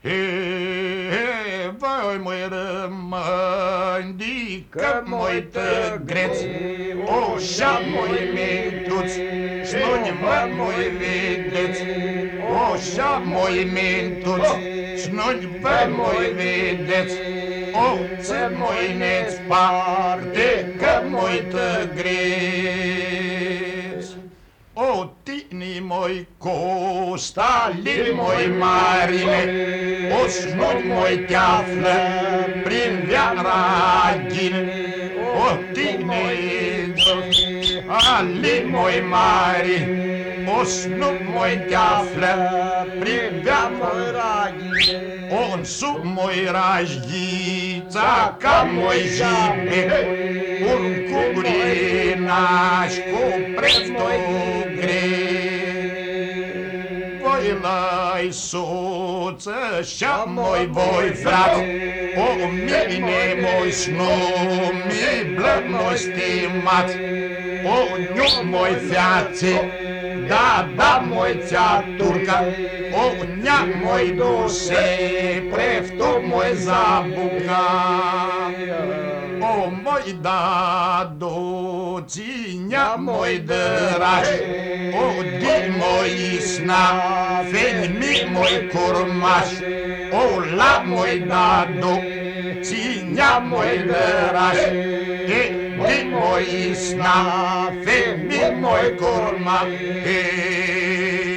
He, voi moj rămândi că moj tăgreț, Oșa moj mintuț, și mă moj vedeți, Oșa moj mintuț, și vă moj vedeți, Ovce moj neț parte, că moj tăgreț. O tini moj costali moj marine, o snut moj teaflă prin viaragin. O tini ali moj mari, o snut moj teaflă prin viaragin. On sub moj ražgyca, ka moj žymi, un kubrinaš, kupresto Voi suță și-a moi voi frat, o mine moi snumi, blăd moi stimat, o nu moi fiațe, da, da, moi ția turca, o nea moi duse, prefto moi zabuca. O moi da do cinja moj draž, o di moj sna, fen mi moj kurmaš, o la moj da do cinja moj draž, e di moj sna, fen mi moj kurmaš, e